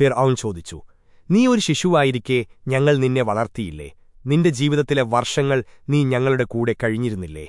ഫിർ ചോദിച്ചു നീ ഒരു ശിശുവായിരിക്കെ ഞങ്ങൾ നിന്നെ വളർത്തിയില്ലേ? നിന്റെ ജീവിതത്തിലെ വർഷങ്ങൾ നീ ഞങ്ങളുടെ കൂടെ കഴിഞ്ഞിരുന്നില്ലേ?